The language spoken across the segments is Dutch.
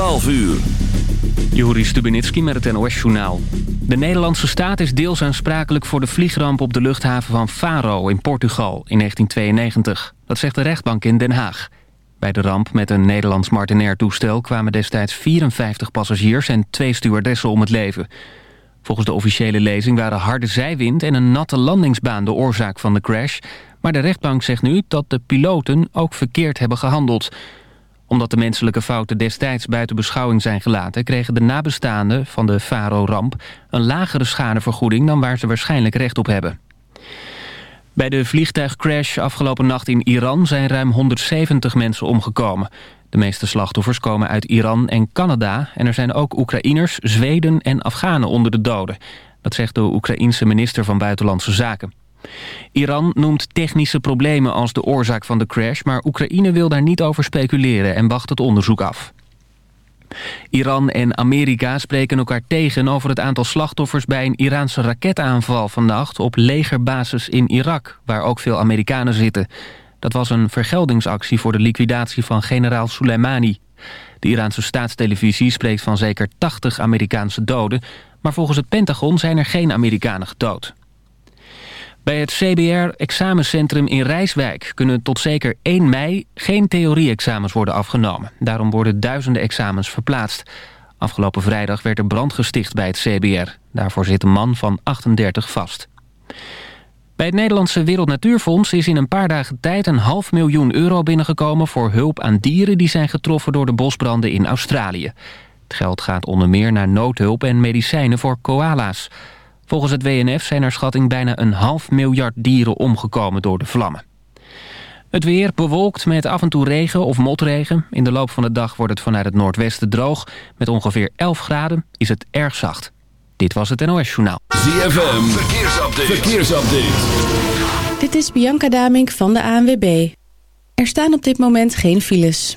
12 uur. Juri Stubenitski met het NOS-journaal. De Nederlandse staat is deels aansprakelijk voor de vliegramp op de luchthaven van Faro in Portugal in 1992. Dat zegt de rechtbank in Den Haag. Bij de ramp met een Nederlands Martinair-toestel kwamen destijds 54 passagiers en twee stewardessen om het leven. Volgens de officiële lezing waren harde zijwind en een natte landingsbaan de oorzaak van de crash. Maar de rechtbank zegt nu dat de piloten ook verkeerd hebben gehandeld omdat de menselijke fouten destijds buiten beschouwing zijn gelaten... kregen de nabestaanden van de Faro-ramp een lagere schadevergoeding... dan waar ze waarschijnlijk recht op hebben. Bij de vliegtuigcrash afgelopen nacht in Iran zijn ruim 170 mensen omgekomen. De meeste slachtoffers komen uit Iran en Canada... en er zijn ook Oekraïners, Zweden en Afghanen onder de doden. Dat zegt de Oekraïense minister van Buitenlandse Zaken. Iran noemt technische problemen als de oorzaak van de crash... maar Oekraïne wil daar niet over speculeren en wacht het onderzoek af. Iran en Amerika spreken elkaar tegen over het aantal slachtoffers... bij een Iraanse raketaanval vannacht op legerbasis in Irak... waar ook veel Amerikanen zitten. Dat was een vergeldingsactie voor de liquidatie van generaal Soleimani. De Iraanse staatstelevisie spreekt van zeker 80 Amerikaanse doden... maar volgens het Pentagon zijn er geen Amerikanen gedood. Bij het CBR-examencentrum in Rijswijk kunnen tot zeker 1 mei geen theorie-examens worden afgenomen. Daarom worden duizenden examens verplaatst. Afgelopen vrijdag werd er brand gesticht bij het CBR. Daarvoor zit een man van 38 vast. Bij het Nederlandse Wereld Natuurfonds is in een paar dagen tijd een half miljoen euro binnengekomen voor hulp aan dieren die zijn getroffen door de bosbranden in Australië. Het geld gaat onder meer naar noodhulp en medicijnen voor koala's. Volgens het WNF zijn er schatting bijna een half miljard dieren omgekomen door de vlammen. Het weer bewolkt met af en toe regen of motregen. In de loop van de dag wordt het vanuit het noordwesten droog. Met ongeveer 11 graden is het erg zacht. Dit was het NOS Journaal. ZFM, verkeersupdate. verkeersupdate. Dit is Bianca Damink van de ANWB. Er staan op dit moment geen files.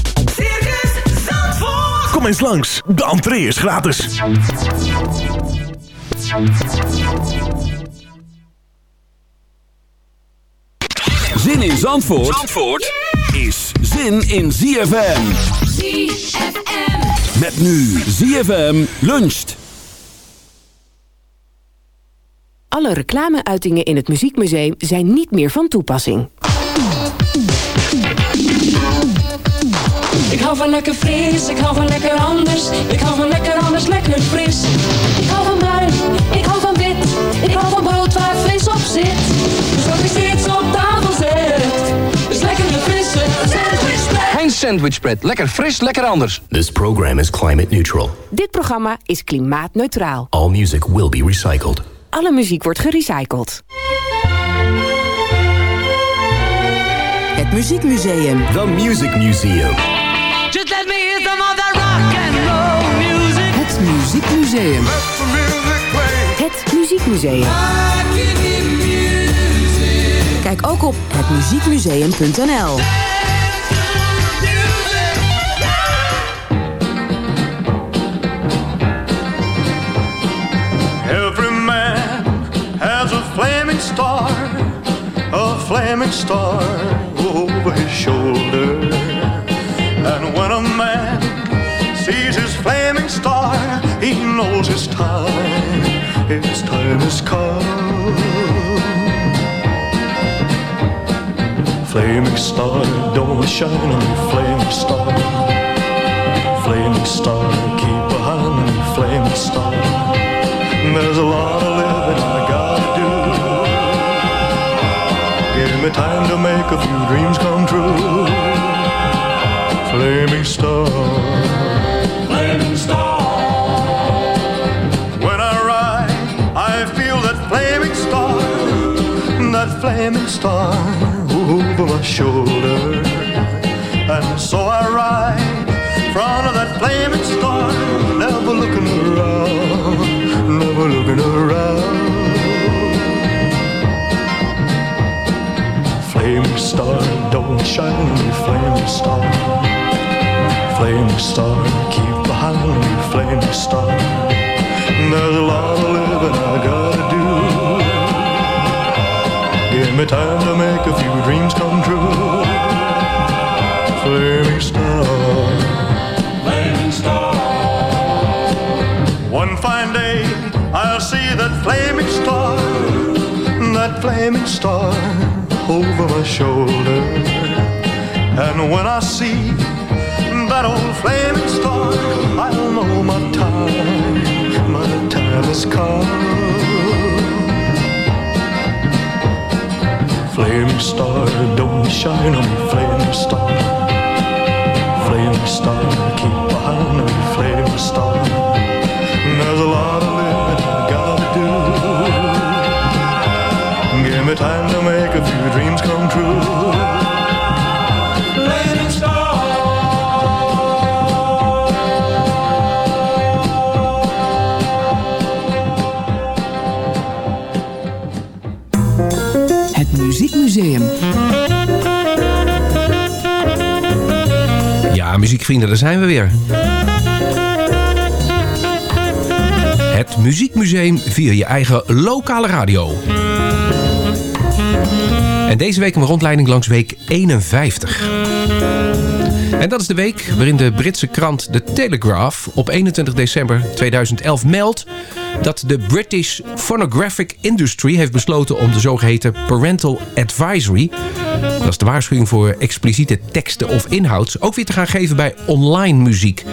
Kom eens langs, de entree is gratis. Zin in Zandvoort, Zandvoort is zin in ZFM. ZFM. Met nu ZFM luncht. Alle reclameuitingen in het Muziekmuseum zijn niet meer van toepassing. Ik hou van lekker fris, ik hou van lekker anders. Ik hou van lekker anders, lekker fris. Ik hou van bruin, ik hou van wit. Ik hou van brood waar vis op zit. Dus wat ik steeds op tafel zet. Dus lekker de frisse sandwich Heinz Sandwich Spread. Lekker fris, lekker anders. This program is climate neutral. Dit programma is klimaatneutraal. All music will be recycled. alle muziek wordt gerecycled. Het Muziekmuseum. The Music Museum. Just let me hear some of that rock and roll music. Het Muziekmuseum. Het Muziekmuseum. Kijk ook op hetmuziekmuseum.nl. Every man has a flaming star, a flaming star over his shoulder. His time, his time has come. Flaming star, don't shine on me, flaming star. Flaming star, keep behind me, flaming star. There's a lot of living I gotta do. Give me time to make a few dreams come true. Flaming star. Star. That flaming star over my shoulder. And so I ride in front of that flaming star, never looking around, never looking around. Flaming star, don't shine me, flaming star. Flaming star, keep behind me, flaming star. There's a lot of living I gotta me time to make a few dreams come true. Flaming star. Flaming star. One fine day, I'll see that flaming star, that flaming star over my shoulder. And when I see that old flaming star, I'll know my time, my time has come. Flaming star, don't shine on me, flaming star. Flaming star, keep behind me, flaming star. There's a lot of muziekvrienden, daar zijn we weer. Het Muziekmuseum via je eigen lokale radio. En deze week een rondleiding langs week 51. En dat is de week waarin de Britse krant The Telegraph op 21 december 2011 meldt dat de British Phonographic Industry heeft besloten om de zogeheten Parental Advisory, dat is de waarschuwing voor expliciete teksten of inhoud, ook weer te gaan geven bij online muziek.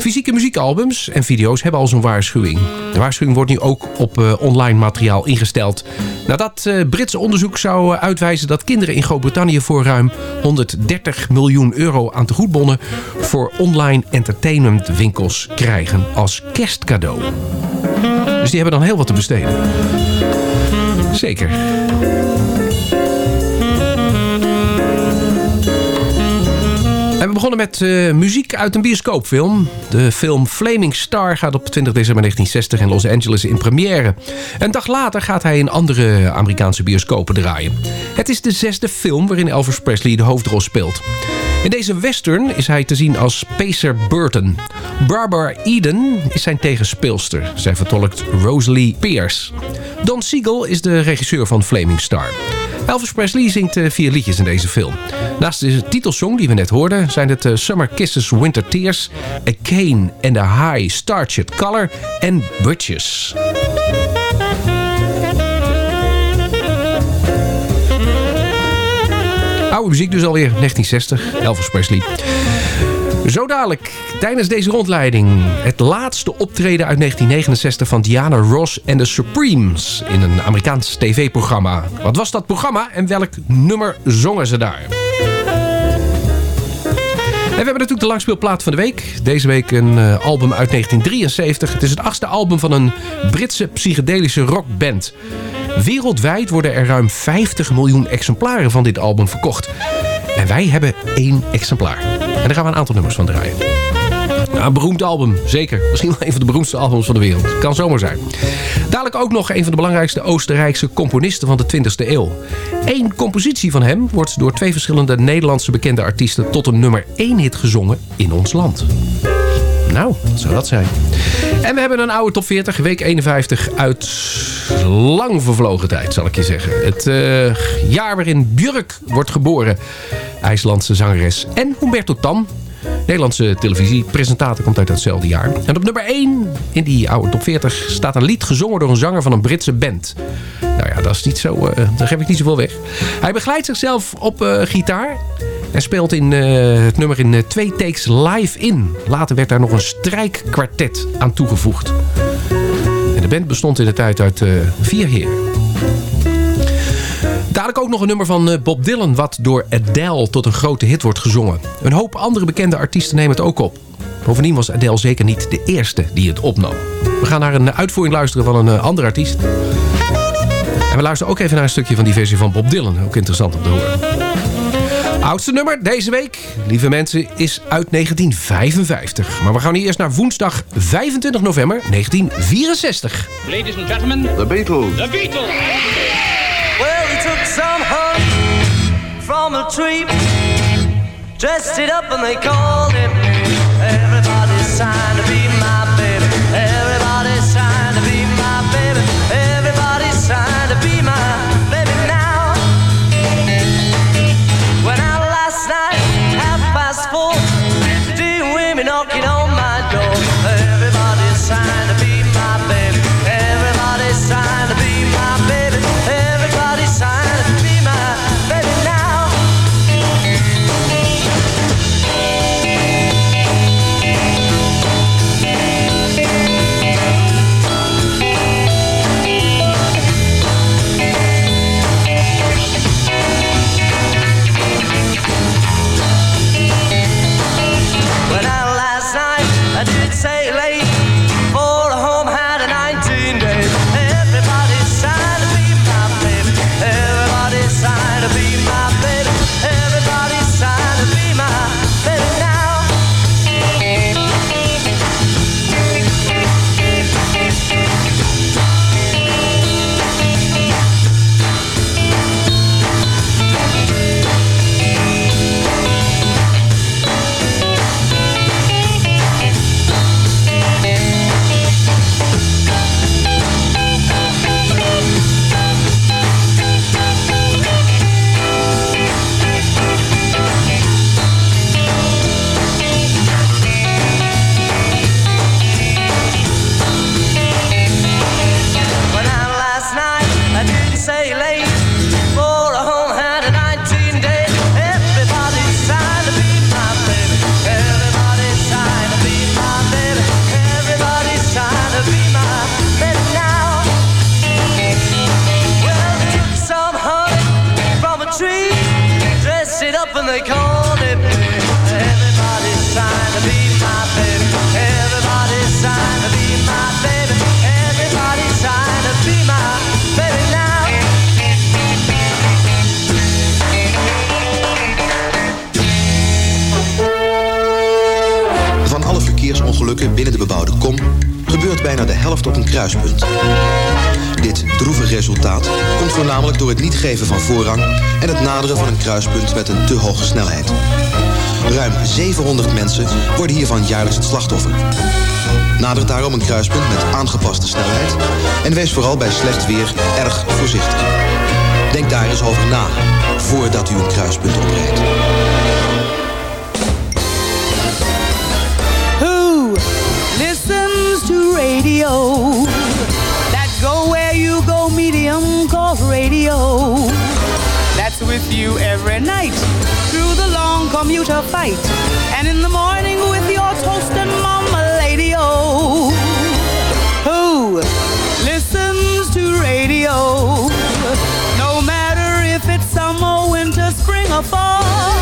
Fysieke muziekalbums en video's hebben al zo'n waarschuwing. De waarschuwing wordt nu ook op uh, online materiaal ingesteld. Nadat uh, Brits onderzoek zou uh, uitwijzen dat kinderen in Groot-Brittannië voor ruim 130 miljoen euro aan tegoedbonnen voor online entertainmentwinkels krijgen als kerstcadeau. Dus die hebben dan heel wat te besteden. Zeker. We begonnen met uh, muziek uit een bioscoopfilm. De film Flaming Star gaat op 20 december 1960 in Los Angeles in première. Een dag later gaat hij in andere Amerikaanse bioscopen draaien. Het is de zesde film waarin Elvis Presley de hoofdrol speelt. In deze western is hij te zien als Pacer Burton. Barbara Eden is zijn tegenspeelster. Zij vertolkt Rosalie Pierce. Don Siegel is de regisseur van Flaming Star. Elvis Presley zingt uh, vier liedjes in deze film. Naast de titelsong die we net hoorden... zijn het uh, Summer Kisses, Winter Tears... A Cane and a High Starched Color en Butches. Oude muziek dus alweer, 1960, Elvis Presley. Zo dadelijk, tijdens deze rondleiding... het laatste optreden uit 1969 van Diana Ross en de Supremes... in een Amerikaans tv-programma. Wat was dat programma en welk nummer zongen ze daar? we hebben natuurlijk de langspeelplaat van de week. Deze week een eh, album uit 1973. Het is het achtste album van een Britse psychedelische rockband. Wereldwijd worden er ruim 50 miljoen exemplaren van dit album verkocht. En wij hebben één exemplaar. En daar gaan we een aantal nummers van draaien. Een beroemd album, zeker. Misschien wel een van de beroemdste albums van de wereld. Kan zomaar zijn. Dadelijk ook nog een van de belangrijkste Oostenrijkse componisten van de 20e eeuw. Eén compositie van hem wordt door twee verschillende Nederlandse bekende artiesten... tot een nummer 1 hit gezongen in ons land. Nou, wat zou dat zijn? En we hebben een oude top 40, week 51 uit lang vervlogen tijd, zal ik je zeggen. Het eh, jaar waarin Björk wordt geboren. IJslandse zangeres. En Humberto Tan, Nederlandse televisiepresentator, komt uit hetzelfde jaar. En op nummer 1 in die oude top 40 staat een lied gezongen door een zanger van een Britse band. Nou ja, dat is niet zo, eh, daar geef ik niet zoveel weg. Hij begeleidt zichzelf op eh, gitaar. Hij speelt in, eh, het nummer in twee takes live in. Later werd daar nog een strijkkwartet aan toegevoegd. En de band bestond in de tijd uit vier heren. Dadelijk ook nog een nummer van eh, Bob Dylan... wat door Adele tot een grote hit wordt gezongen. Een hoop andere bekende artiesten nemen het ook op. Bovendien was Adele zeker niet de eerste die het opnam. We gaan naar een uitvoering luisteren van een eh, andere artiest. En we luisteren ook even naar een stukje van die versie van Bob Dylan. Ook interessant om te horen. Oudste nummer deze week, lieve mensen, is uit 1955. Maar we gaan hier eerst naar woensdag 25 november 1964. Ladies and gentlemen, The Beatles. the Beatles. Took some honey from a tree, dressed it up, and they called him. Kruispunt. Dit droevige resultaat komt voornamelijk door het niet geven van voorrang en het naderen van een kruispunt met een te hoge snelheid. Ruim 700 mensen worden hiervan jaarlijks het slachtoffer. Nader daarom een kruispunt met aangepaste snelheid en wees vooral bij slecht weer erg voorzichtig. Denk daar eens over na voordat u een kruispunt oprijdt. With you every night through the long commuter fight. And in the morning with your toast and mama lady oh. Who listens to radio? No matter if it's summer, winter, spring, or fall.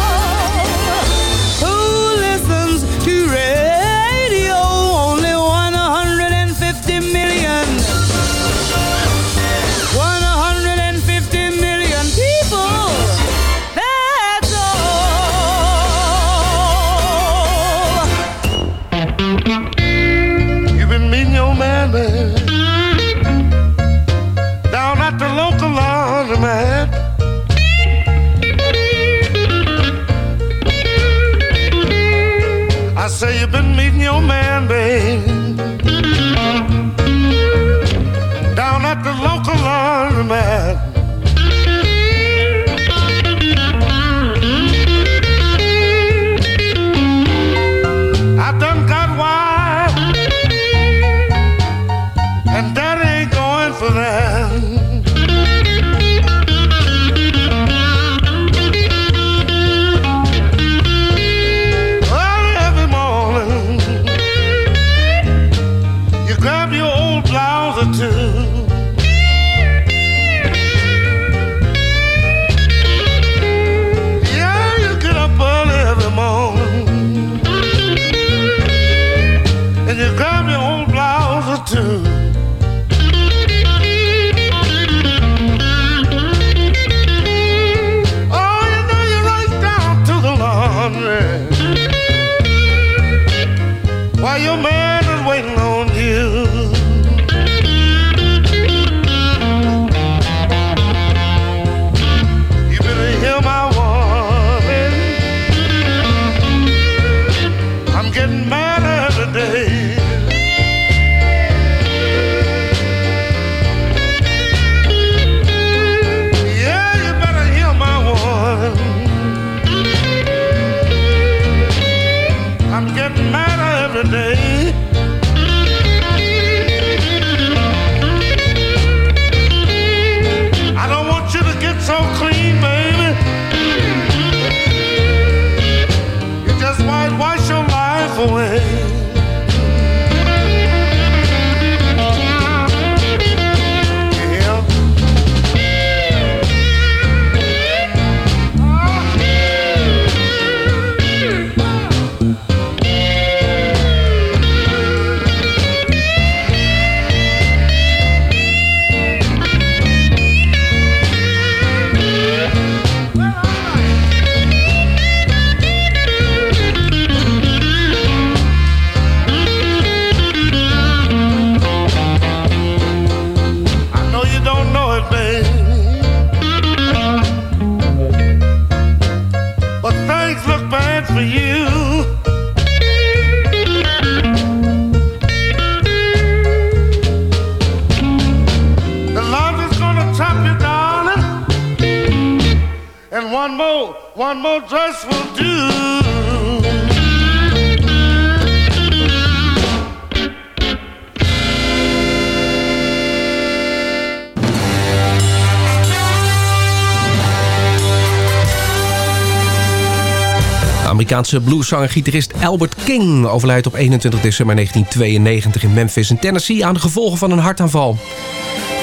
Amerikaanse blueszanger gitarist Albert King overlijdt op 21 december 1992 in Memphis in Tennessee aan de gevolgen van een hartaanval.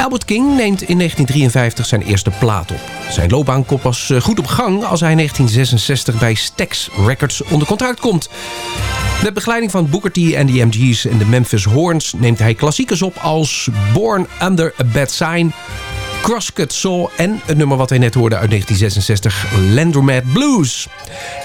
Albert King neemt in 1953 zijn eerste plaat op. Zijn loopbaan komt pas eh, goed op gang als hij in 1966 bij Stax Records onder contract komt. Met begeleiding van Booker T en de MG's en de Memphis Horns neemt hij klassiekers op als Born Under a Bad Sign, Crosscut Soul en het nummer wat wij net hoorden uit 1966, Landromat Blues.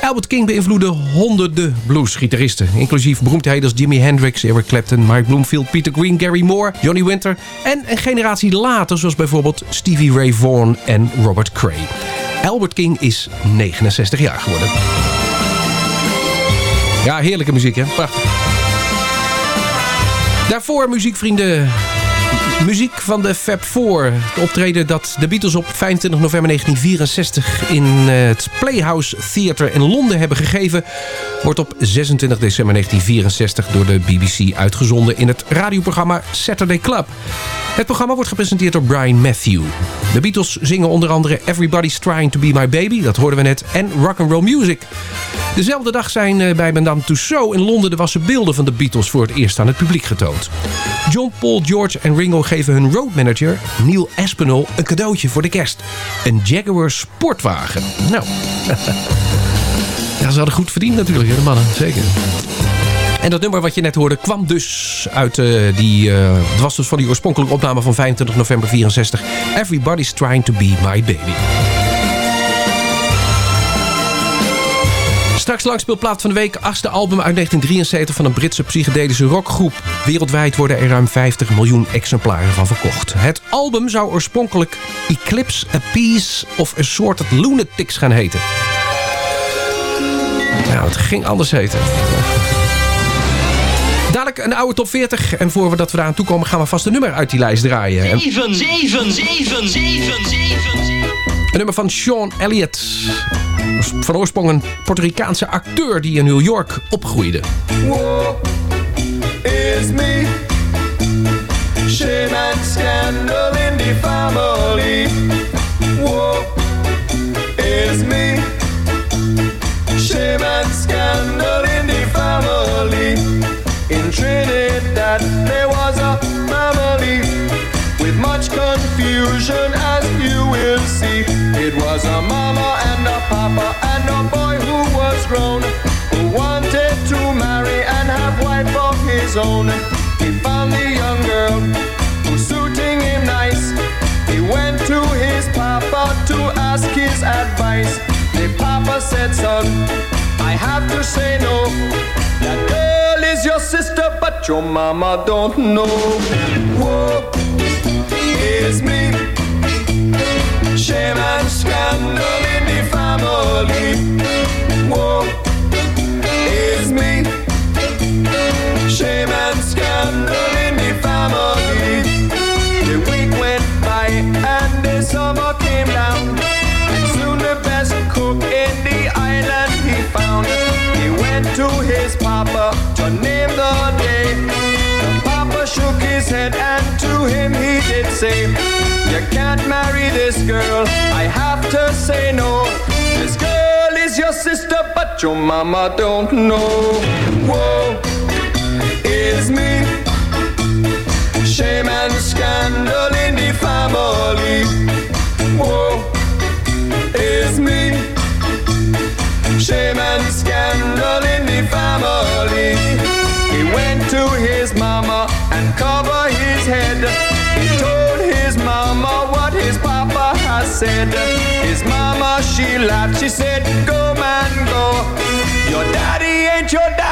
Albert King beïnvloedde honderden bluesgitaristen, inclusief beroemdheden als Jimi Hendrix, Eric Clapton, Mike Bloomfield, Peter Green, Gary Moore, Johnny Winter en een generatie later zoals bijvoorbeeld Stevie Ray Vaughan en Robert Cray. Albert King is 69 jaar geworden. Ja, heerlijke muziek hè, prachtig. Daarvoor muziekvrienden Muziek van de Fab Four. Het optreden dat de Beatles op 25 november 1964 in het Playhouse Theatre in Londen hebben gegeven... wordt op 26 december 1964 door de BBC uitgezonden in het radioprogramma Saturday Club. Het programma wordt gepresenteerd door Brian Matthew. De Beatles zingen onder andere Everybody's Trying to Be My Baby, dat hoorden we net, en Rock'n'Roll Music. Dezelfde dag zijn eh, bij Madame Tussauds in Londen de wassen beelden van de Beatles voor het eerst aan het publiek getoond. John, Paul, George en Ringo geven hun roadmanager Neil Aspinall een cadeautje voor de kerst. Een Jaguar sportwagen. Nou, ja, ze hadden goed verdiend natuurlijk, hè, de mannen, zeker. En dat nummer wat je net hoorde kwam dus uit uh, die... Uh, het was dus van die oorspronkelijke opname van 25 november 64. Everybody's Trying to Be My Baby. Straks langspeelplaat van de week. Achtste album uit 1973 van een Britse psychedelische rockgroep. Wereldwijd worden er ruim 50 miljoen exemplaren van verkocht. Het album zou oorspronkelijk Eclipse, A Piece of Assorted Lunatics gaan heten. Nou, het ging anders heten. Dadelijk een oude top 40. En voor we dat we daar aan toe komen, gaan we vast een nummer uit die lijst draaien. En 7, 7, 7, 7, 7, Een nummer van Sean Elliott. Van oorsprong een Puerto Ricaanse acteur die in New York opgroeide. is me. Shame and scandal in the family. Woe is me. He found the young girl who's suiting him nice. He went to his papa to ask his advice. The papa said, son, I have to say no. That girl is your sister, but your mama don't know. Whoa, me. Shame and scandal in the family. In the family. The week went by and the summer came down. Soon the best cook in the island he found. He went to his papa to name the day. The papa shook his head and to him he did say, You can't marry this girl. I have to say no. This girl is your sister, but your mama don't know. Whoa is me. Shame and scandal in the family. Whoa, is me. Shame and scandal in the family. He went to his mama and covered his head. He told his mama what his papa has said. His mama, she laughed. She said, Go, man, go. Your daddy ain't your daddy,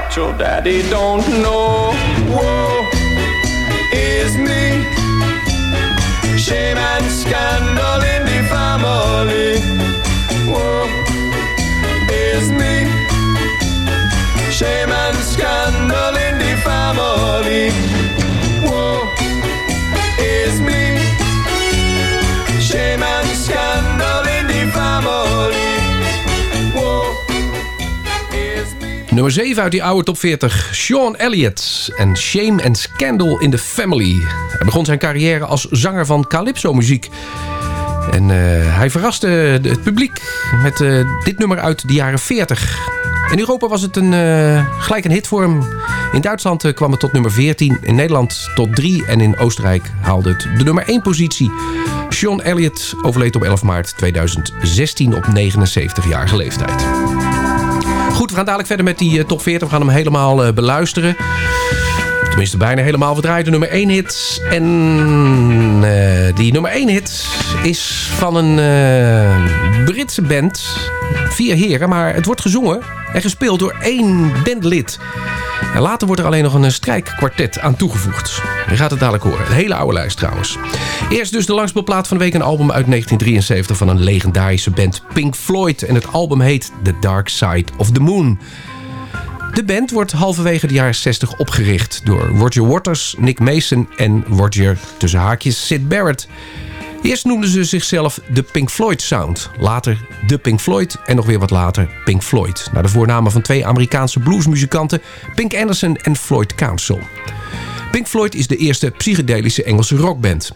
but your daddy don't know. Whoa, is me. Shame and scandal in the family. Whoa, is me. Shame and scandal in the family. Nummer 7 uit die oude top 40. Sean Elliott en Shame and Scandal in the Family. Hij begon zijn carrière als zanger van calypso-muziek. En eh, hij verraste het publiek met eh, dit nummer uit de jaren 40. In Europa was het een, eh, gelijk een hit voor hem. In Duitsland kwam het tot nummer 14, in Nederland tot 3 en in Oostenrijk haalde het de nummer 1 positie. Sean Elliott overleed op 11 maart 2016 op 79-jarige leeftijd. Goed, we gaan dadelijk verder met die eh, top 40. We gaan hem helemaal eh, beluisteren. Tenminste, bijna helemaal. We draaien de nummer 1 hit. En eh, die nummer 1 hit is van een eh, Britse band. Vier heren, maar het wordt gezongen en gespeeld door één bandlid. En later wordt er alleen nog een eh, strijkkwartet aan toegevoegd. Je gaat het dadelijk horen. Een hele oude lijst trouwens. Eerst dus de langspeelplaat van de week. Een album uit 1973 van een legendarische band Pink Floyd. En het album heet The Dark Side of the Moon. De band wordt halverwege de jaren 60 opgericht door Roger Waters, Nick Mason en Roger tussen haakjes Sid Barrett. Eerst noemden ze zichzelf de Pink Floyd Sound. Later de Pink Floyd en nog weer wat later Pink Floyd. Naar de voornamen van twee Amerikaanse bluesmuzikanten Pink Anderson en Floyd Council. Pink Floyd is de eerste psychedelische Engelse rockband.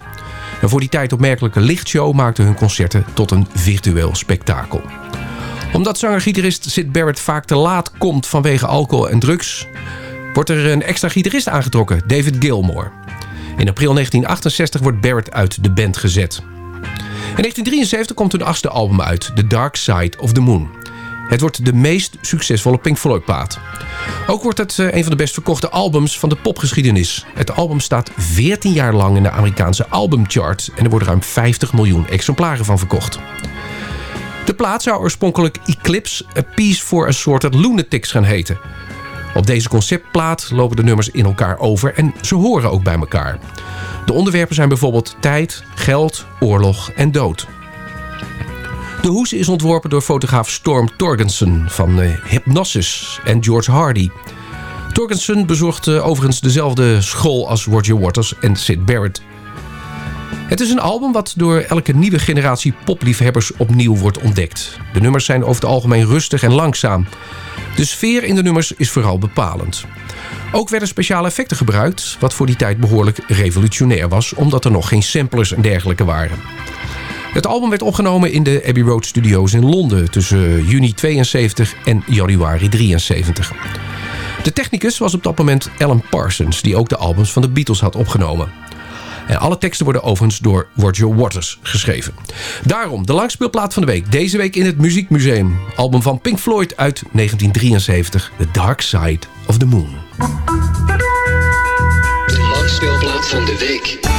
Een voor die tijd opmerkelijke lichtshow maakte hun concerten tot een virtueel spektakel omdat zanger-gitarist Sid Barrett vaak te laat komt vanwege alcohol en drugs... wordt er een extra gitarist aangetrokken, David Gilmour. In april 1968 wordt Barrett uit de band gezet. In 1973 komt hun achtste album uit, The Dark Side of the Moon. Het wordt de meest succesvolle Pink Floyd plaat. Ook wordt het eh, een van de best verkochte albums van de popgeschiedenis. Het album staat 14 jaar lang in de Amerikaanse albumchart... en er worden ruim 50 miljoen exemplaren van verkocht. De plaat zou oorspronkelijk Eclipse, A Piece for a Sorted Lunatics gaan heten. Op deze conceptplaat lopen de nummers in elkaar over en ze horen ook bij elkaar. De onderwerpen zijn bijvoorbeeld tijd, geld, oorlog en dood. De hoes is ontworpen door fotograaf Storm Torgensen van eh, Hypnosis en George Hardy. Torkenson bezorgt eh, overigens dezelfde school als Roger Waters en Sid Barrett. Het is een album wat door elke nieuwe generatie popliefhebbers opnieuw wordt ontdekt. De nummers zijn over het algemeen rustig en langzaam. De sfeer in de nummers is vooral bepalend. Ook werden speciale effecten gebruikt, wat voor die tijd behoorlijk revolutionair was... omdat er nog geen samplers en dergelijke waren. Het album werd opgenomen in de Abbey Road Studios in Londen... tussen juni 72 en januari 73. De technicus was op dat moment Alan Parsons... die ook de albums van de Beatles had opgenomen. En alle teksten worden overigens door Roger Waters geschreven. Daarom de langspeelplaat van de week. Deze week in het Muziekmuseum. Album van Pink Floyd uit 1973. The Dark Side of the Moon. De langspeelplaat van de week.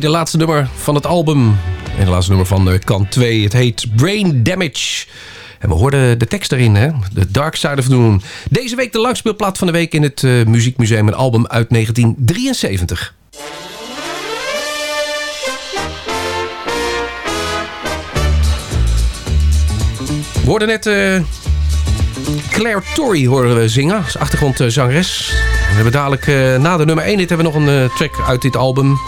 De laatste nummer van het album. En de laatste nummer van eh, kant 2. Het heet Brain Damage. En we hoorden de tekst erin, hè? The Dark Side of the Moon. Deze week de langspeelplaat van de week in het eh, Muziekmuseum. Een album uit 1973. We hoorden net eh, Claire Torrey horen we zingen als achtergrondzangeres. We hebben dadelijk na de nummer 1 hit hebben we nog een track uit dit album.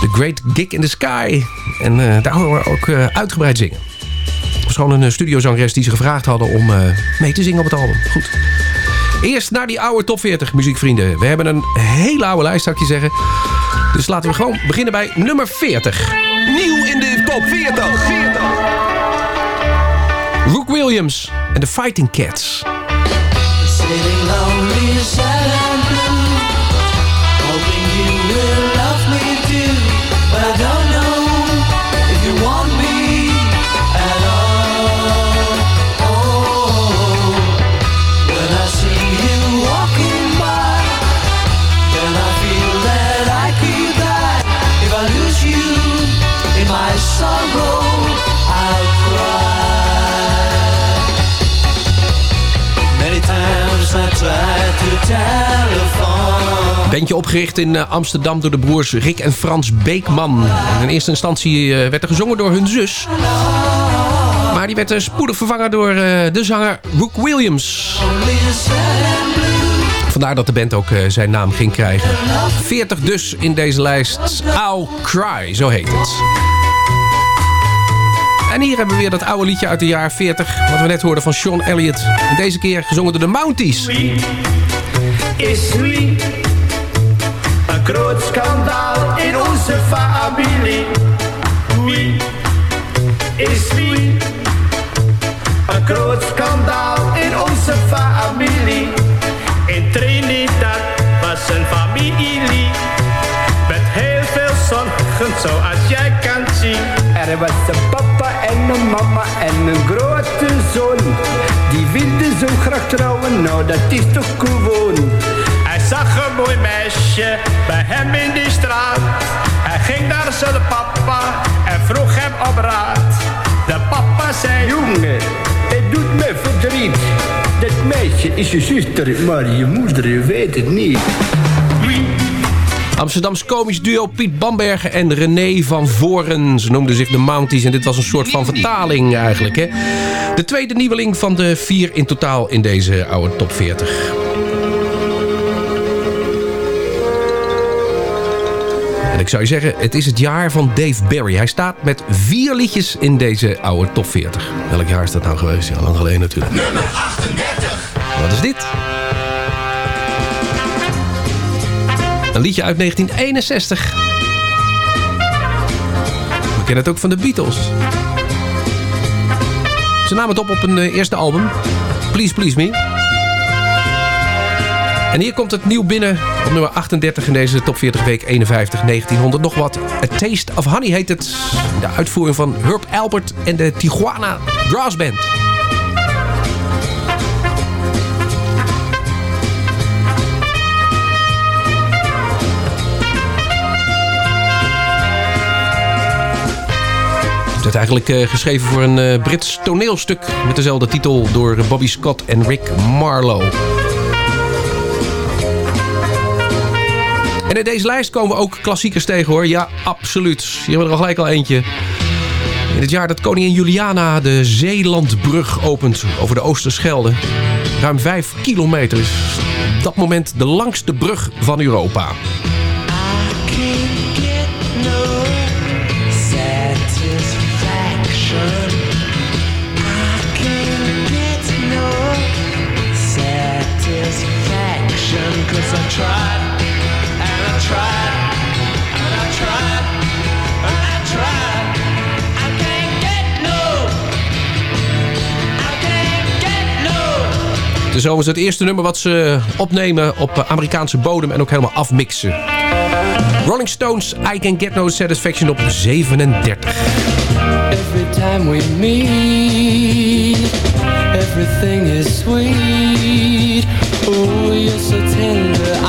The Great Gig in the Sky. En eh, daar horen we ook eh, uitgebreid zingen. Het was gewoon een eh, studiozangeres die ze gevraagd hadden om mee te zingen op het album. Goed. Eerst naar die oude top 40 muziekvrienden. We hebben een hele oude lijst zou ik je zeggen. Dus laten we gewoon beginnen bij nummer 40. Nieuw in de top 40. Rook Williams en de Fighting Cats. Bandje opgericht in eh, Amsterdam door de broers Rick en Frans Beekman. In eerste instantie eh, werd er gezongen door hun zus. Maar die werd eh, spoedig vervangen door de zanger Rook Williams. Vandaar dat de band ook zijn naam ging krijgen. 40 dus in deze lijst. I'll Cry, zo heet het. En hier hebben we weer dat oude liedje uit de jaren 40. Wat we net hoorden van Sean Elliott. Deze keer gezongen door de Mounties. is groot schandaal in onze familie. Wie is wie een groot schandaal in onze familie. In Trinidad was een familie met heel veel zorgen, zoals jij kan zien. Er was een papa en een mama en een grote zoon. Die wilden zo graag trouwen, nou dat is toch gewoon. Zag een mooi meisje bij hem in die straat. Hij ging naar zijn papa en vroeg hem om raad. De papa zei: Jongen, het doet me verdriet. Dat meisje is je zuster, maar je moeder weet het niet. Amsterdams komisch duo Piet Bambergen en René van Voren. Ze noemden zich de Mounties en dit was een soort van vertaling eigenlijk. Hè? De tweede nieuweling van de vier in totaal in deze oude top 40. Ik zou je zeggen, het is het jaar van Dave Barry. Hij staat met vier liedjes in deze oude top 40. Welk jaar is dat nou geweest? Ja, lang geleden natuurlijk. Nummer 38. Wat is dit? Een liedje uit 1961. We kennen het ook van de Beatles. Ze namen het op op een eh, eerste album. Please Please Me. En hier komt het nieuw binnen op nummer 38 in deze top 40 week 51 1900 nog wat. A Taste of Honey heet het. De uitvoering van Herb Albert en de Tijuana Brass Band. Het werd eigenlijk eh, geschreven voor een eh, Brits toneelstuk met dezelfde titel door Bobby Scott en Rick Marlowe. En in deze lijst komen we ook klassiekers tegen hoor. Ja, absoluut. Hier hebben we er al gelijk al eentje. In het jaar dat koningin Juliana de Zeelandbrug opent over de Oosterschelde. Ruim 5 kilometer is op dat moment de langste brug van Europa. Is het eerste nummer wat ze opnemen op Amerikaanse bodem en ook helemaal afmixen. Rolling Stones, I Can Get No Satisfaction op 37. Every time we meet, everything is sweet. Oh, you're so tender,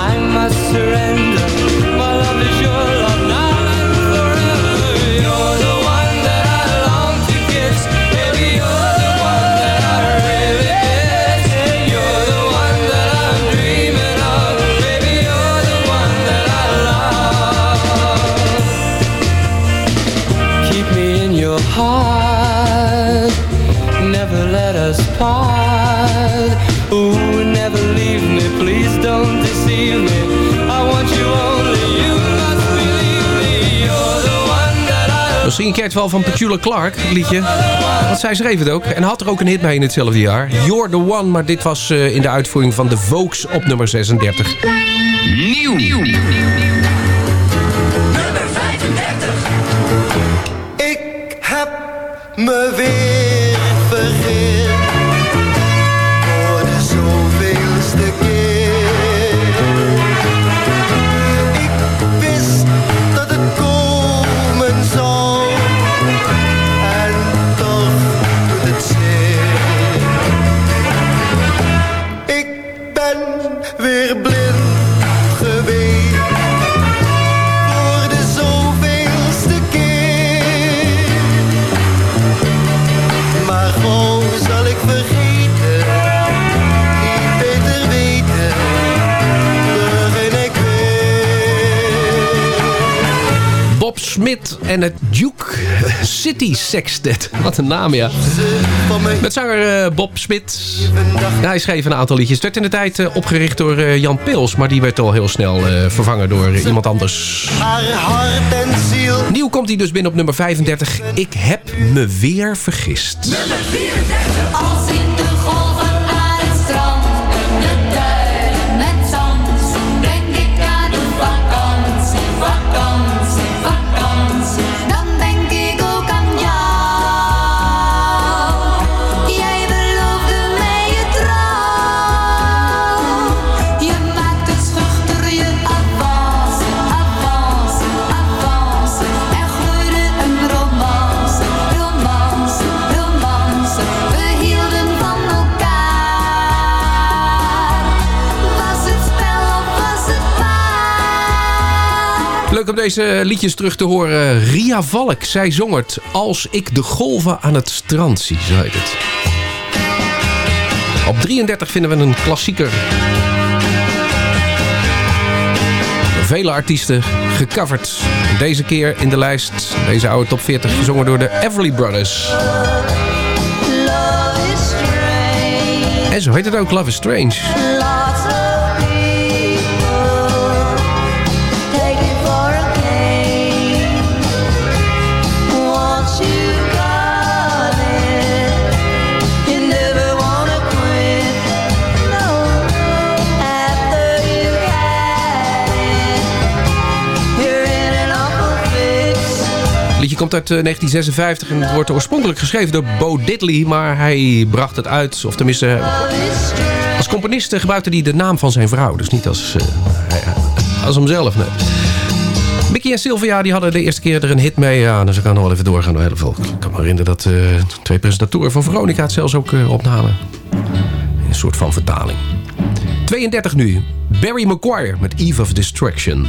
Misschien ken je het wel van Petula Clark, het liedje. Want zij schreef het ook. En had er ook een hit mee in hetzelfde jaar. You're the one, maar dit was eh, in de uitvoering van The Vokes op nummer 36. Nieuw. Ik heb me weer Smit en het Duke City Sextet. Wat een naam, ja. Met zanger eh, Bob Smit. Hij schreef een aantal liedjes. Het werd in de tijd eh, opgericht door eh, Jan Pils, maar die werd al heel snel vervangen door iemand anders. Nieuw komt hij dus binnen op nummer 35. Ik heb me weer vergist. Nummer 34, Leuk om deze liedjes terug te horen. Ria Valk, zij zong het. Als ik de golven aan het strand zie, zo heet het. Op 33 vinden we een klassieker. Vele artiesten gecoverd. Deze keer in de lijst, deze oude top 40, gezongen door de Everly Brothers. Love is strange. En zo heet het ook, Love is Strange. Liedje komt uit eh, 1956 en het wordt oorspronkelijk geschreven door Bo Diddley. Maar hij bracht het uit, of tenminste... Als componist eh, gebruikte hij de naam van zijn vrouw. Dus niet als, eh, als hemzelf, nee. Mickey en Sylvia die hadden de eerste keer er een hit mee. Ja, dus ik kan nog wel even doorgaan. Ik kan me herinneren dat eh, twee presentatoren van Veronica het zelfs ook eh, opnamen. Een soort van vertaling. 32 nu. Barry McGuire met Eve of Destruction.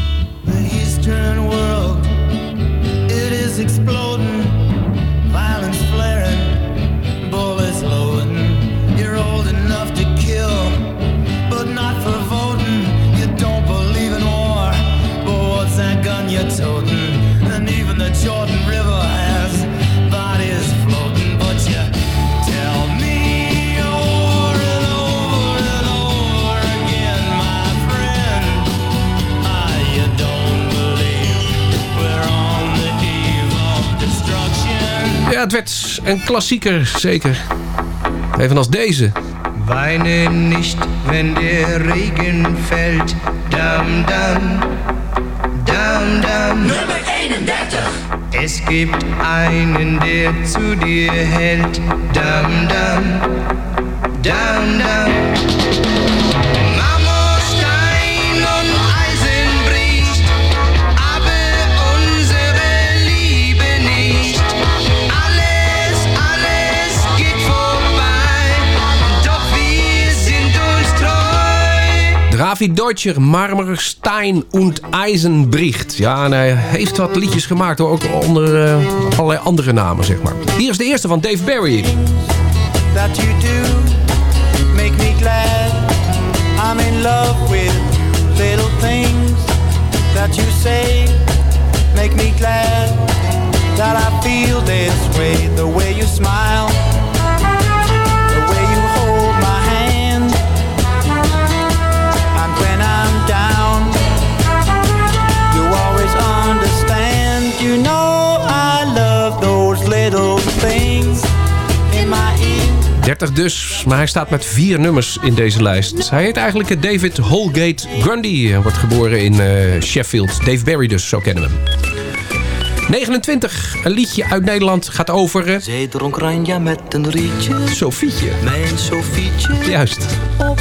Het werd een klassieker, zeker. Evenals deze. Weine nicht, wenn der Regen fällt. Dam, dam, dam, dam. Nummer 31. Es gibt einen, der zu dir hält. Dam, dam, dam, dam. David Deutscher, Marmer, Stein und Eisenbricht. Ja, en hij heeft wat liedjes gemaakt, hoor. ook onder eh, allerlei andere namen, zeg maar. Hier is de eerste van Dave Barry. that you do make me glad. I'm in love with little things that you say make me glad that I feel this way. The way you smile 31 dus, maar hij staat met vier nummers in deze lijst. Hij heet eigenlijk David Holgate Grundy. Hij wordt geboren in eh, Sheffield. Dave Barry dus, zo kennen we hem. 29, een liedje uit Nederland gaat over... eh, Zij dronk ranja met een rietje. Sofietje. Mijn Sofietje. Juist. Op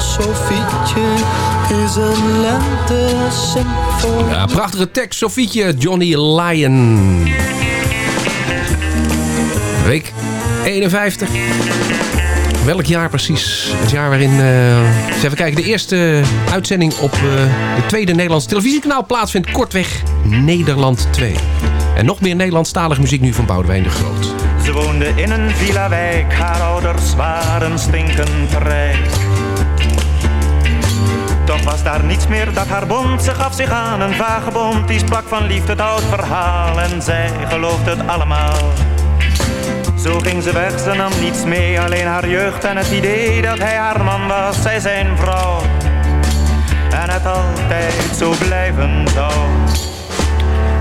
als Sofietje is een lente symfonie. Ja, prachtige tekst, Sofietje, Johnny Lyon. Week 51. Welk jaar precies? Het jaar waarin, eh, eens even kijken, de eerste uitzending op eh, de tweede Nederlandse televisiekanaal plaatsvindt. Kortweg Nederland 2. En nog meer Nederlandstalige muziek nu van Boudewijn de Groot. Ze woonde in een villa-wijk, haar ouders waren stinkend rijk. Toch was daar niets meer dat haar bond, ze gaf zich aan een vagebond. Die sprak van liefde het oud verhaal en zij geloofde het allemaal. Zo ging ze weg, ze nam niets mee, alleen haar jeugd en het idee dat hij haar man was, zij zijn vrouw. En het altijd zo blijven zou.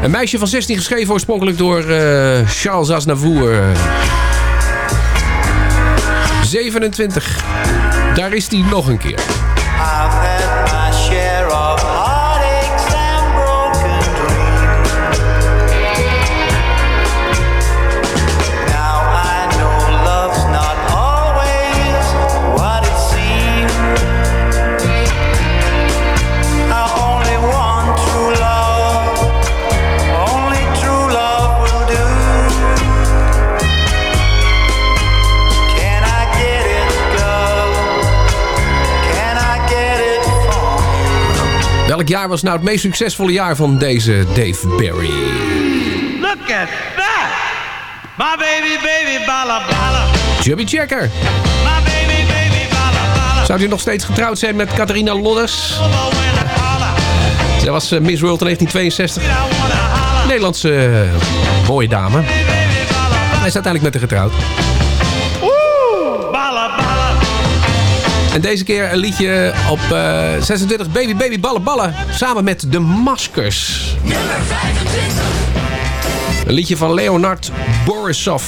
Een meisje van 16 geschreven oorspronkelijk door eh, Charles Aznavour. 27. Daar is hij nog een keer. Welk jaar was nou het meest succesvolle jaar van deze Dave Barry? Look at that! My baby, baby, balla, balla. Chubby Checker. My baby, baby, balla, balla. Zou hij nog steeds getrouwd zijn met Catharina Lodders? Zij was eh, Miss World in 1962. Nederlandse eh, mooie dame. Hij is uiteindelijk met haar getrouwd. En deze keer een liedje op eh, 26 Baby Baby Ballen Ballen. Samen met de Maskers. Een liedje van Leonard Borisov.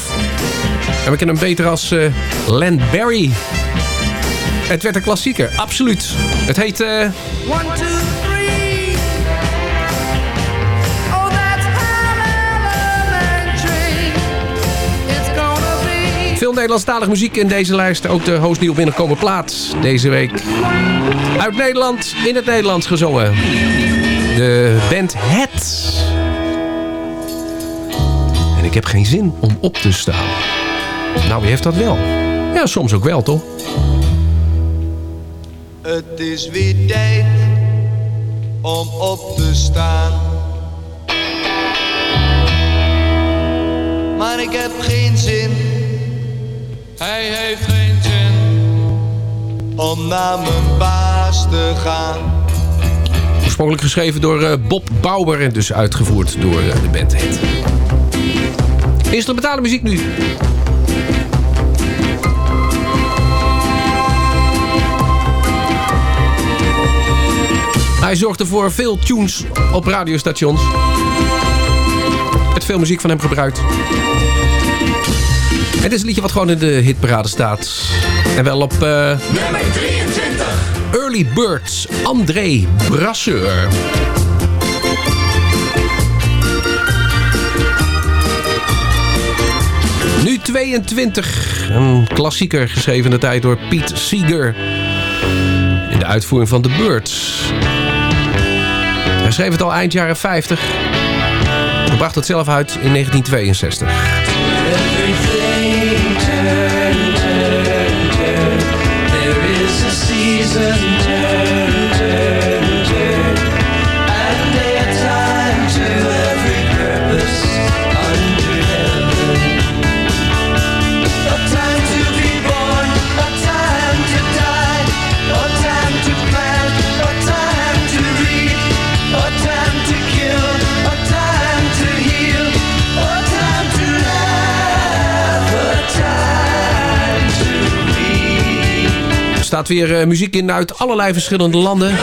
En we kennen hem beter als eh Len Barry. Het werd een klassieker, absoluut. Het heet... eh, One, two, Veel Nederlandstalige muziek in deze lijst. Ook de host nieuw binnenkomen plaat deze week. Uit Nederland, in het Nederlands gezongen. De band Het. En ik heb geen zin om op te staan. Nou, wie heeft dat wel? Ja, soms ook wel, toch? Het is weer tijd om op te staan. Maar ik heb geen zin. Hij heeft geen zin. Om naar mijn baas te gaan. Oorspronkelijk geschreven door eh, Bob Bauer en dus uitgevoerd door eh, de band Het. Instrumentale muziek nu. Hij zorgde voor veel tunes op radiostations. Met veel muziek van hem gebruikt. Het is een liedje wat gewoon in de hitparade staat. En wel op... eh, Early Birds, André Brasseur. Nu 22. Een klassieker geschreven in de tijd door Piet Seeger. In de uitvoering van The Birds. Hij schreef het al eind jaren 50. bracht het zelf uit in 1962. A staat weer eh, muziek in uit allerlei verschillende landen.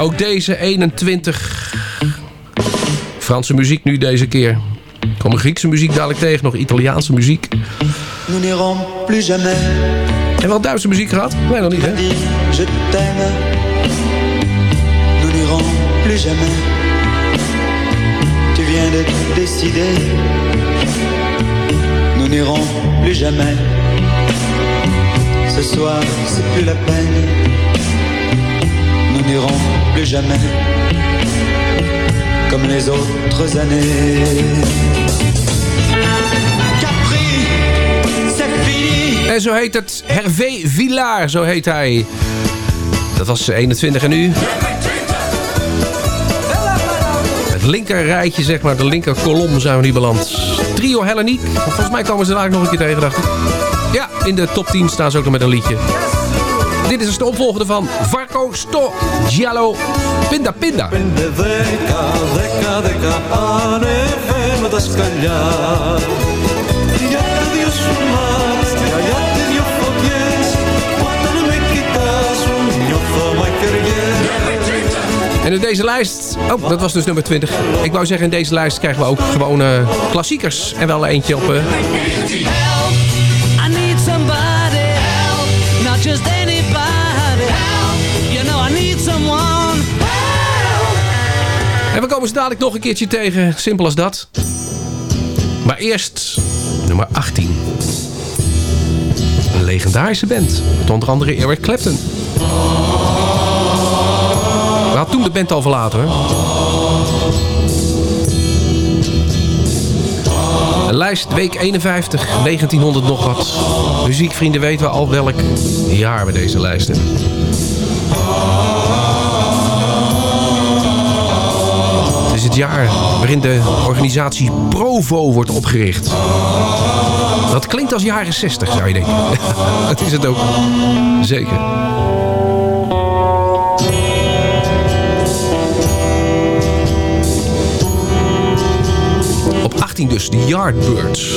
Ook deze 21. Franse muziek nu deze keer. Er kwam Griekse muziek dadelijk tegen, nog Italiaanse muziek. En wel Duitse muziek gehad? Nee, nog niet, hè? Je t'aime. Nous n'irons plus jamais. Tu viens de décider. Nous n'irons plus jamais. Ce soir, c'est plus la peine. Nous n'irons plus jamais. Comme les autres années. En zo heet het Hervé Villard, zo heet hij. Dat was 21 en nu. Het linker rijtje, zeg maar, de linker kolom zijn we nu beland. Trio Helleniek. Volgens mij komen ze daar nog een keer tegen, dacht ik. In de top 10 staan ze ook nog met een liedje. Dit is dus de opvolger van Varco Sto Giallo Pinda Pinda. En in deze lijst... Oh, dat was dus nummer 20. Ik wou zeggen, in deze lijst krijgen we ook gewoon eh, klassiekers. En wel eentje op... eh, komen ze dadelijk nog een keertje tegen. Simpel als dat. Maar eerst nummer 18. Een legendarische band. Met onder andere Eric Clapton. We had toen de band al verlaten lijst, week 51, 1900 nog wat. Muziekvrienden weten we al welk jaar we deze lijst hebben. Het jaar waarin de organisatie Provo wordt opgericht. Dat klinkt als jaren 60 zou je denken. Dat is het ook. Zeker. Op 18 dus, de Yardbirds.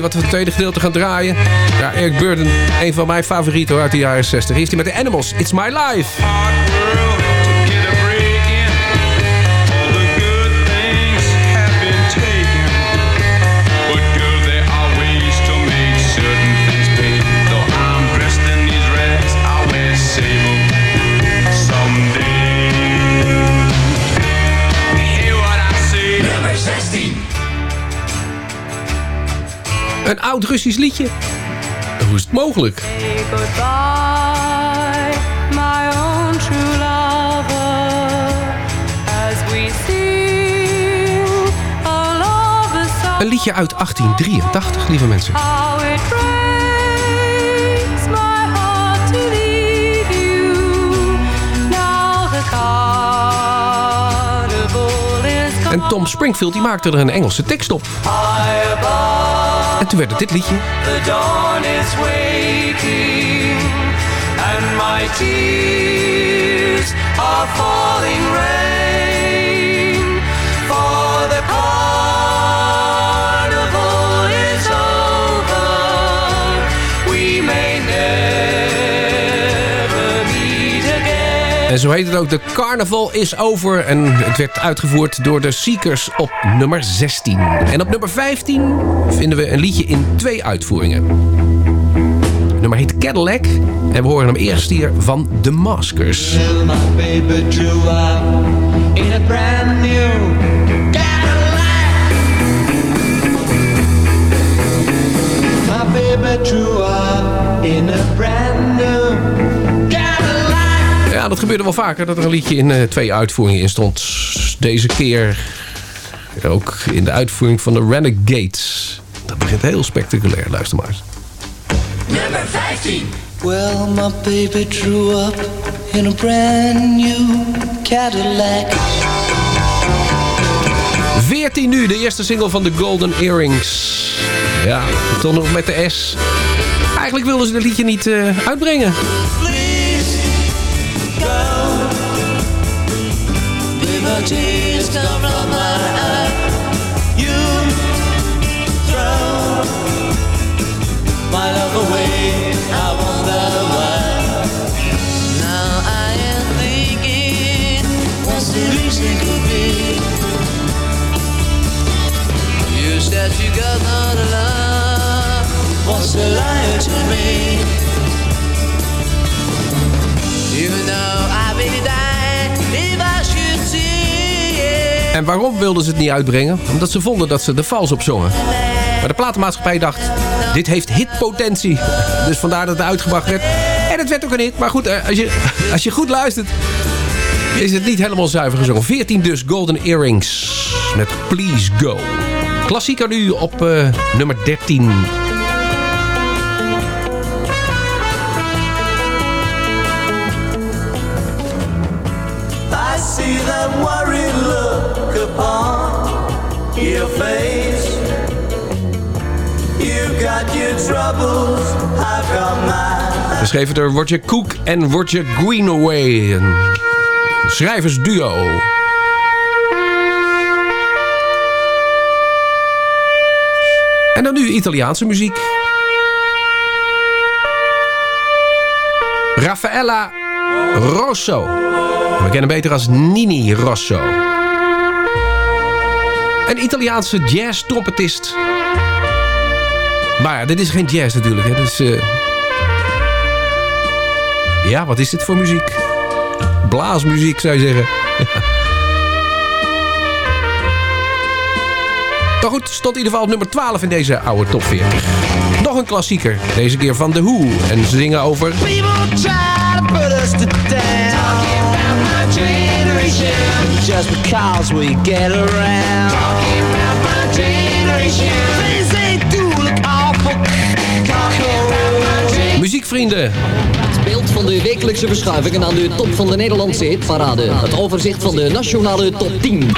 Wat we het tweede gedeelte gaan draaien. Ja, Eric Burden, een van mijn favorieten uit de jaren 60. Hier is hij met de Animals, It's My Life. Een oud Russisch liedje. Hoe is het mogelijk? Een liedje uit 1883, lieve mensen. En Tom Springfield die maakte er een Engelse tekst op. En toen werd het dit liedje. the dawn is waking, and my tears are falling rain. En zo heet het ook. De carnaval is over. En het werd uitgevoerd door de Seekers op nummer 16. En op nummer 15 vinden we een liedje in twee uitvoeringen. Het nummer heet Cadillac. En we horen hem eerst hier van The Maskers. In a brand new dat gebeurde wel vaker dat er een liedje in eh, twee uitvoeringen in stond. Deze keer ook in de uitvoering van de Renegades. Dat begint heel spectaculair, luister maar eens. Nummer 15. Well, my baby drew up in a brand new Cadillac. 14 nu, de eerste single van de Golden Earrings. Ja, toch nog met de S. Eigenlijk wilden ze het liedje niet eh, uitbrengen. Tears come from my eye. You throw my love away. I wonder why. Now I am thinking, what's the reason could be? You said you got not a love. What's a lie to me? En waarom wilden ze het niet uitbrengen? Omdat ze vonden dat ze er vals op zongen. Maar de platenmaatschappij dacht, dit heeft hitpotentie. Dus vandaar dat het uitgebracht werd. En het werd ook een hit. Maar goed, eh, als je, als je goed luistert, is het niet helemaal zuiver gezongen. 14 dus, Golden Earrings met Please Go. Klassieker nu op eh, nummer 13. Geschreven door Roger Cook en Roger Greenaway. Een schrijversduo. En dan nu Italiaanse muziek. Raffaella Rosso. We kennen beter als Nini Rosso. Een Italiaanse jazz-trompetist. Maar ja, dit is geen jazz natuurlijk. Hè. Dit is, eh, Ja, wat is dit voor muziek? Blaasmuziek zou je zeggen. Maar goed, stond in ieder geval op nummer 12 in deze oude top 40. Nog een klassieker. Deze keer van The Who. En ze zingen over... People try to put us to down. Talking about my generation. Just because we get around. Talking about my generation. Muziekvrienden. Het beeld van de wekelijkse verschuivingen aan de top van de Nederlandse hitparade. Het overzicht van de nationale top 10.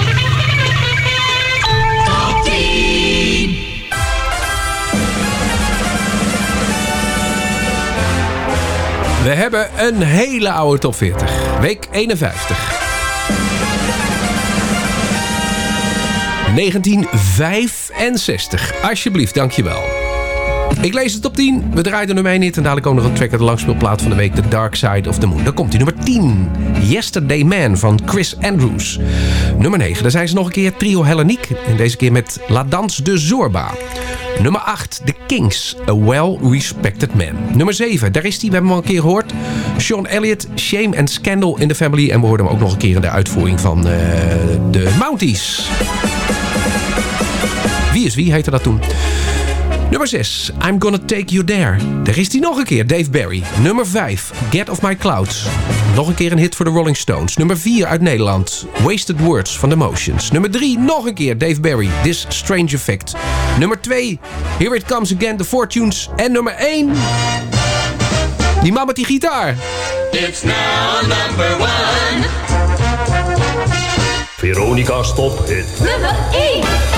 We hebben een hele oude top 40. Week 51. 1965. Alsjeblieft, dankjewel. Ik lees de top 10. We draaien er nummer 1 niet. En dadelijk ook nog een track uit de langspeelplaat van de week. The Dark Side of the Moon. Daar komt hij. Nummer 10. Yesterday Man van Chris Andrews. Nummer 9. Daar zijn ze nog een keer. Trio Helleniek. En deze keer met La Danse de Zorba. Nummer 8. The Kings. A Well-Respected Man. Nummer 7. Daar is hij. We hebben hem al een keer gehoord. Sean Elliott. Shame and Scandal in the Family. En we hoorden hem ook nog een keer in de uitvoering van eh, de Mounties. Wie is wie heette dat toen? Nummer 6, I'm Gonna Take You There. Daar is hij nog een keer, Dave Barry. Nummer 5, Get Off My Clouds. Nog een keer een hit voor de Rolling Stones. Nummer 4 uit Nederland, Wasted Words van The Motions. Nummer 3, nog een keer, Dave Barry, This Strange Effect. Nummer 2, Here It Comes Again, The Fortunes. En nummer 1, die man met die gitaar. It's now number one. Veronica Stop Hit. Nummer 1.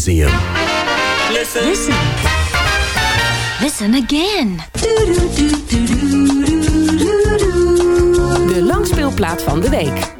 Museum. Listen. Listen. Listen again. De langspeelplaat van de week.